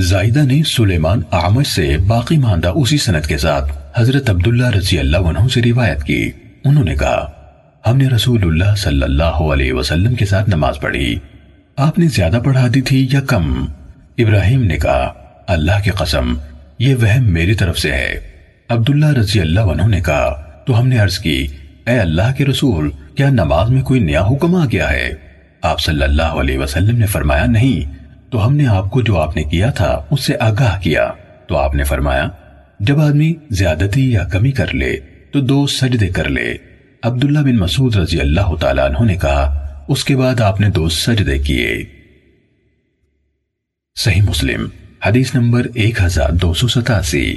زائدہ نے سلیمان اعمش سے باقی ماندہ اسی سنت کے ساتھ حضرت عبداللہ رضی اللہ عنہ سے روایت کی۔ انہوں نے کہا، ہم نے رسول اللہ صلی اللہ علیہ وسلم کے ساتھ نماز پڑھی۔ آپ نے زیادہ پڑھا دی تھی یا کم؟ ابراہیم نے کہا، اللہ کی قسم، یہ وہم میری طرف سے ہے۔ عبداللہ رضی اللہ عنہ نے کہا، تو ہم نے عرض کی، اے اللہ کے رسول، کیا نماز میں کوئی نیا حکم آ گیا ہے؟ آپ صلی اللہ علیہ وسلم نے فرمایا، نہیں۔ تو ہم نے آپ کو جو آپ نے کیا تھا، اس سے آگاہ کیا۔ تو آپ نے فرمایا، جب آدمی زیادتی یا کمی کر لے، تو دو سجدے کر لے۔ عبداللہ بن مسعود رضی اللہ تعالیٰ عنہ نے کہا، اس کے بعد آپ نے دو سجدے کیے۔ صحیح مسلم، حدیث نمبر ایک ہزار دو سو ستاسی۔